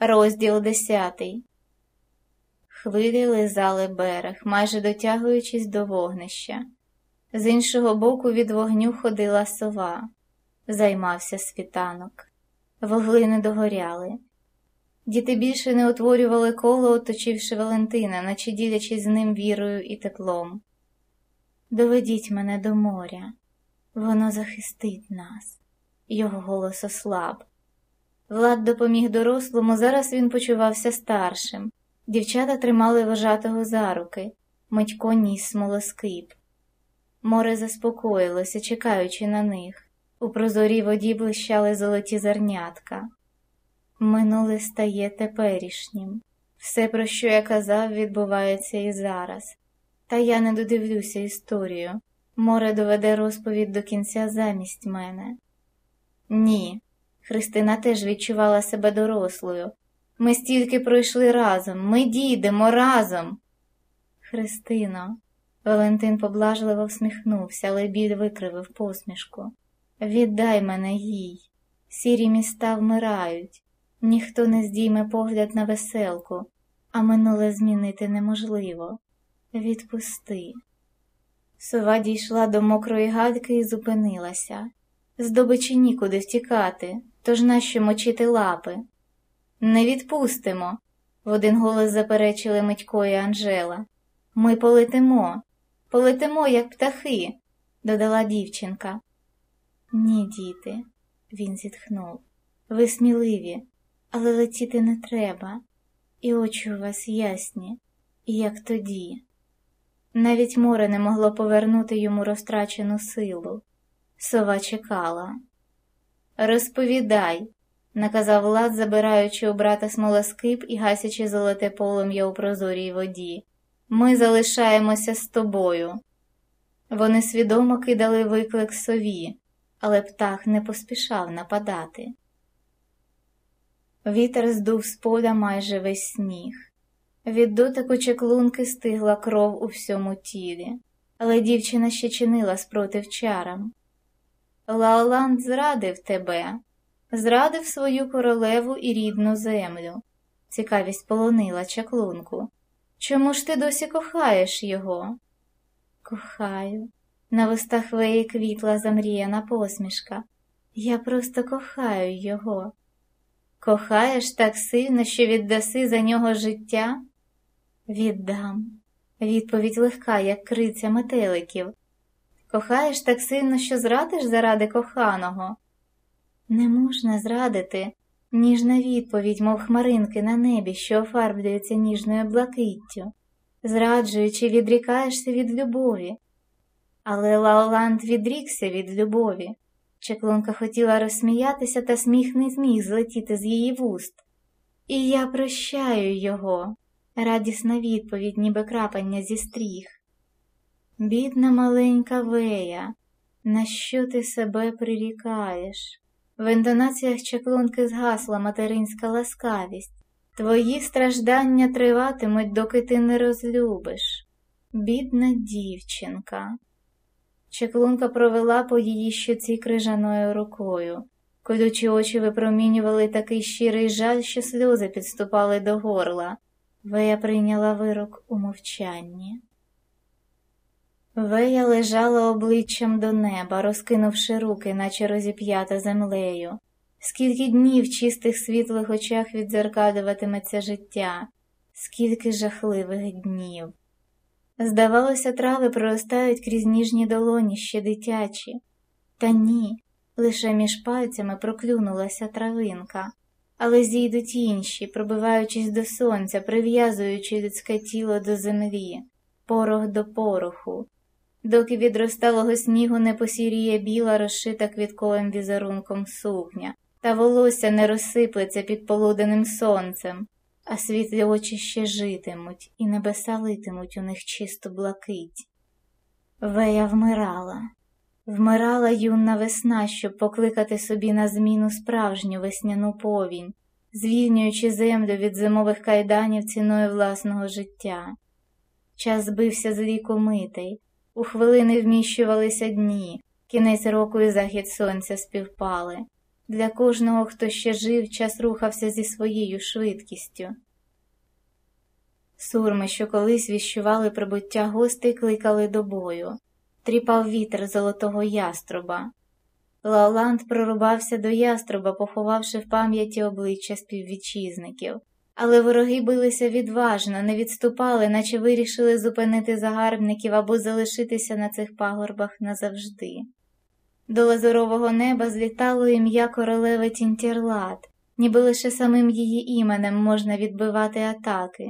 Розділ десятий. Хвилі лизали берег, майже дотягуючись до вогнища. З іншого боку від вогню ходила сова, займався світанок. Вугли догоряли. Діти більше не утворювали коло, оточивши Валентина, наче ділячись з ним вірою і теплом. Доведіть мене до моря, воно захистить нас, його голос ослаб. Влад допоміг дорослому, зараз він почувався старшим. Дівчата тримали вожатого за руки, Митько ніс смолоскип. Море заспокоїлося, чекаючи на них. У прозорій воді блищали золоті зернятка. Минуле стає теперішнім. Все, про що я казав, відбувається і зараз. Та я не додивлюся історію. Море доведе розповідь до кінця замість мене. Ні, Христина теж відчувала себе дорослою. Ми стільки пройшли разом, ми дійдемо разом. Христино, Валентин поблажливо всміхнувся, але біль викривив посмішку. Віддай мене їй. Сірі міста вмирають, ніхто не здійме погляд на веселку, а минуле змінити неможливо. Відпусти. Сова дійшла до мокрої гальки і зупинилася. Здобичі нікуди втікати, тож нащо мочити лапи? Не відпустимо, в один голос заперечили Митько і Анжела. Ми полетимо, полетимо, як птахи, додала дівчинка. Ні, діти, він зітхнув. Ви сміливі, але летіти не треба, і очі у вас ясні, як тоді. Навіть море не могло повернути йому розтрачену силу. Сова чекала. Розповідай, наказав Влад, забираючи у брата смолоскип і гасячи золоте полум'я у прозорій воді. Ми залишаємося з тобою. Вони свідомо кидали виклик сові, але птах не поспішав нападати. Вітер здув з поля майже весь сніг. Від дотику чеклунки стигла кров у всьому тілі, але дівчина ще чинила спротив чарам. Лаоланд зрадив тебе, зрадив свою королеву і рідну землю. Цікавість полонила чаклунку. Чому ж ти досі кохаєш його? Кохаю. На вустах веї квітла замріяна посмішка. Я просто кохаю його. Кохаєш так сильно, що віддаси за нього життя? Віддам. Відповідь легка, як криця метеликів. Кохаєш так сильно, що зрадиш заради коханого? Не можна зрадити, ніжна відповідь, мов хмаринки на небі, що офарблюється ніжною блакиттю, зраджуючи, відрікаєшся від любові. Але Лаоланд відрікся від любові. Чеклунка хотіла розсміятися, та сміх не зміг злетіти з її вуст. І я прощаю його, радісна відповідь, ніби крапання зі стріх. Бідна маленька вея, на що ти себе прирікаєш? В інтонаціях чаклунки згасла материнська ласкавість. Твої страждання триватимуть, доки ти не розлюбиш. Бідна дівчинка. Чеклунка провела по її щоці крижаною рукою. Колючі очі випромінювали такий щирий жаль, що сльози підступали до горла. Вея прийняла вирок у мовчанні. Вея лежала обличчям до неба, розкинувши руки, наче розіп'ята землею. Скільки днів в чистих світлих очах відзеркалюватиметься життя, скільки жахливих днів. Здавалося, трави проростають крізь ніжні долоні ще дитячі, та ні, лише між пальцями проклюнулася травинка, але зійдуть інші, пробиваючись до сонця, прив'язуючи людське тіло до землі, порох до пороху доки від розталого снігу не посіріє біла, розшита квітковим візерунком сукня, та волосся не розсиплеться під полуденним сонцем, а світлі очі ще житимуть і небеса литимуть у них чисту блакить. Вея вмирала, вмирала юна весна, щоб покликати собі на зміну справжню весняну повінь, звільнюючи землю від зимових кайданів ціною власного життя. Час збився з ліку митий, у хвилини вміщувалися дні, кінець року і захід сонця співпали. Для кожного, хто ще жив, час рухався зі своєю швидкістю. Сурми, що колись віщували прибуття гостей, кликали до бою, тріпав вітер золотого яструба. Лаоланд прорубався до яструба, поховавши в пам'яті обличчя співвітчизників. Але вороги билися відважно, не відступали, наче вирішили зупинити загарбників або залишитися на цих пагорбах назавжди. До лазурового неба злітало ім'я королеви Тінтєрлат, ніби лише самим її іменем можна відбивати атаки.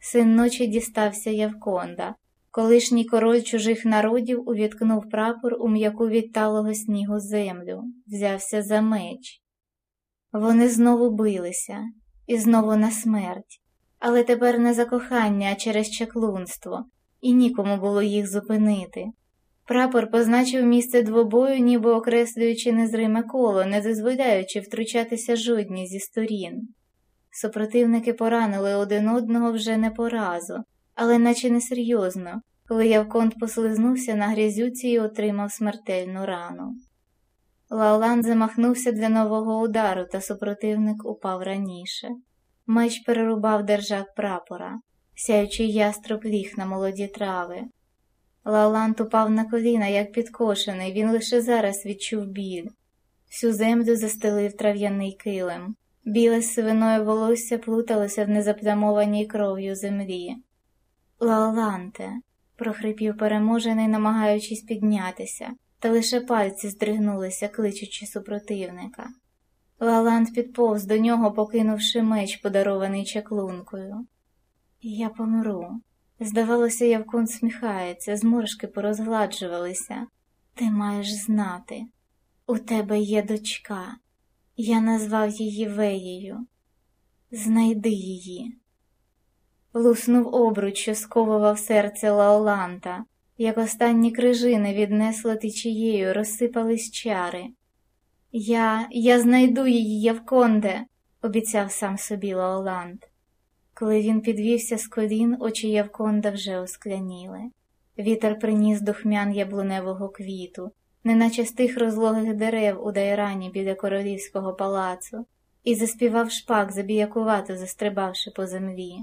Син ночі дістався Явконда, колишній король чужих народів увіткнув прапор у м'яку від талого снігу землю, взявся за меч. Вони знову билися і знову на смерть, але тепер не за кохання, а через чаклунство, і нікому було їх зупинити. Прапор позначив місце двобою, ніби окреслюючи незриме коло, не дозволяючи втручатися жодній зі сторін. Супротивники поранили один одного вже не по разу, але наче несерйозно, коли Явконт послизнувся на грязюці і отримав смертельну рану. Лаолан замахнувся для нового удару, та супротивник упав раніше. Меч перерубав держак прапора, сяючий яструб ліг на молоді трави. Лаоланд упав на коліна, як підкошений, він лише зараз відчув біль. Всю землю застелив трав'яний килим. Біле сивиною волосся плуталося в незаплямованій кров'ю землі. Лаоланте, прохрипів переможений, намагаючись піднятися, та лише пальці здригнулися, кличучи супротивника. Лаланд підповз до нього, покинувши меч, подарований чаклункою. Я помру. Здавалося, Явкун сміхається, зморшки порозгладжувалися. Ти маєш знати. У тебе є дочка. Я назвав її Веєю. Знайди її. Луснув обруч, що сковував серце Лаоланта, як останні крижини віднесло течією, розсипались чари. Я я знайду її, Явконде, обіцяв сам собі Лаоланд. Коли він підвівся з колін, очі Явконда вже оскляніли. Вітер приніс духмян яблуневого квіту, неначе з тих розлогих дерев у дайрані біля королівського палацу, і заспівав шпак, забіякувато застрибавши по землі.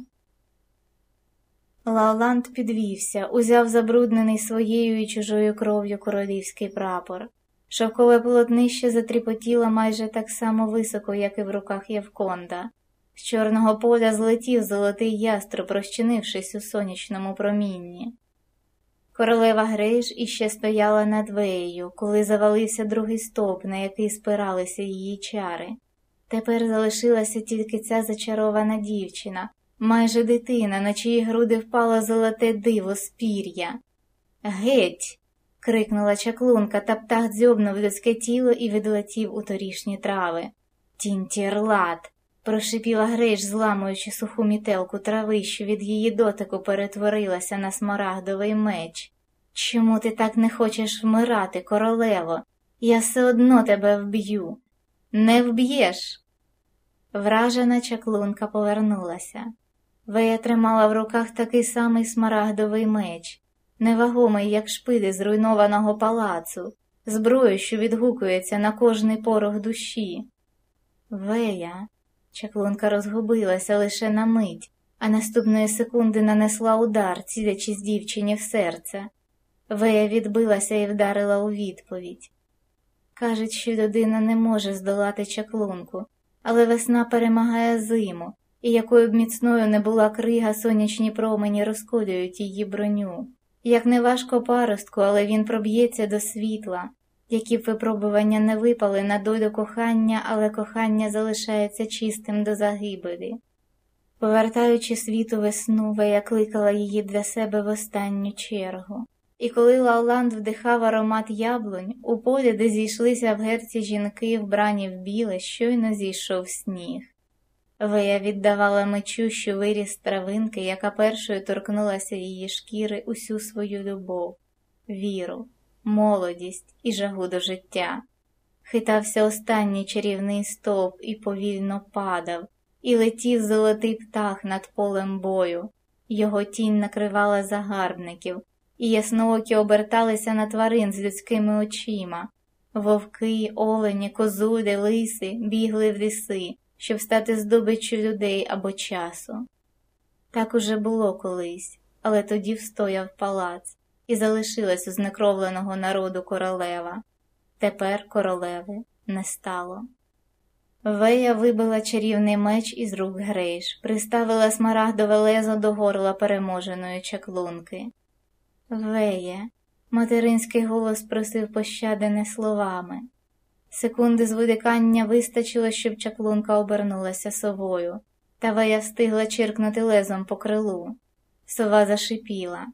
Лаоланд підвівся, узяв забруднений своєю і чужою кров'ю королівський прапор. Шовкове полотнище затріпотіло майже так само високо, як і в руках Євконда. З чорного поля злетів золотий яструб, розчинившись у сонячному промінні. Королева Грейж іще стояла над веєю, коли завалився другий стовп, на який спиралися її чари. Тепер залишилася тільки ця зачарована дівчина, майже дитина, на чиї груди впало золоте диво з пір'я. Геть крикнула чаклунка, та птах дзьобнув людське тіло і відлетів у торішні трави. Тінтірлат. прошипіла Грейш, зламуючи суху мітелку трави, що від її дотику перетворилася на смарагдовий меч. Чому ти так не хочеш вмирати, королево? Я все одно тебе вб'ю. Не вб'єш. Вражена чаклунка повернулася. Вея тримала в руках такий самий смарагдовий меч невагомий, як шпилі зруйнованого палацу, зброю, що відгукується на кожний порох душі. Вея, чаклунка розгубилася лише на мить, а наступної секунди нанесла удар, цілячись дівчині в серце. Вея відбилася і вдарила у відповідь. Кажуть, що людина не може здолати чаклунку, але весна перемагає зиму, і якою б міцною не була крига, сонячні промені розколюють її броню. Як не важко паростку, але він проб'ється до світла, які б випробування не випали на долю кохання, але кохання залишається чистим до загибелі. Повертаючи світу весну, Вея кликала її для себе в останню чергу. І коли Лаоланд вдихав аромат яблунь, у полі, де зійшлися в герці жінки, вбрані в біле, щойно зійшов сніг. Вея віддавала мечу, що виріс травинки, яка першою торкнулася її шкіри усю свою любов, віру, молодість і жагу до життя. Хитався останній чарівний стовп і повільно падав, і летів золотий птах над полем бою. Його тінь накривала загарбників, і ясноокі оберталися на тварин з людськими очима. Вовки, олені, козуди, лиси бігли в ліси, щоб стати здобиччю людей або часу. Так уже було колись, але тоді встояв палац і залишилась у знекровленого народу королева. Тепер королеви не стало. Вея вибила чарівний меч із рук Грейш, приставила смарагдове лезо до горла переможеної чаклунки. Веє, материнський голос просив пощади не словами. Секунди звидикання вистачило, щоб чаклунка обернулася совою, та Вея встигла чиркнути лезом по крилу. Сова зашипіла.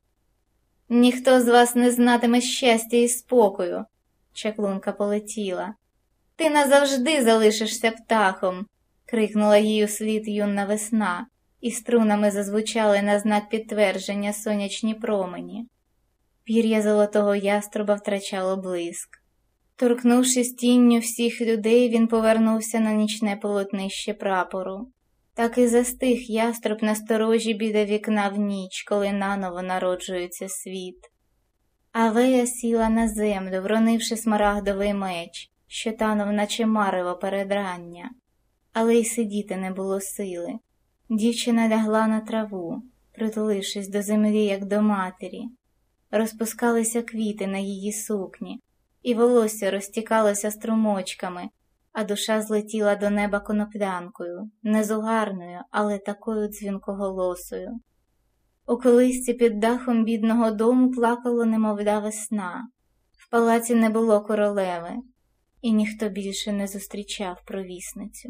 Ніхто з вас не знатиме щастя і спокою. Чаклунка полетіла. Ти назавжди залишишся птахом, крикнула їй у слід юна весна, і струнами зазвучали на знак підтвердження сонячні промені. Пір'я золотого яструба втрачало блиск. Торкнувшись тінню всіх людей, він повернувся на нічне полотнище прапору. Так і застиг яструб на сторожі біля вікна в ніч, коли наново народжується світ. Авея сіла на землю, вронивши смарагдовий меч, що танув, наче марево передрання, але й сидіти не було сили. Дівчина лягла на траву, притулившись до землі, як до матері. Розпускалися квіти на її сукні, і волосся розтікалося струмочками, а душа злетіла до неба коноплянкою, незугарною, але такою дзвінкоголосою. У колисці під дахом бідного дому плакало немовля весна. В палаці не було королеви, і ніхто більше не зустрічав провісницю.